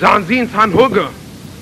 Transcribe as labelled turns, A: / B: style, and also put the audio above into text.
A: Sahen Sie ins Han Hugge?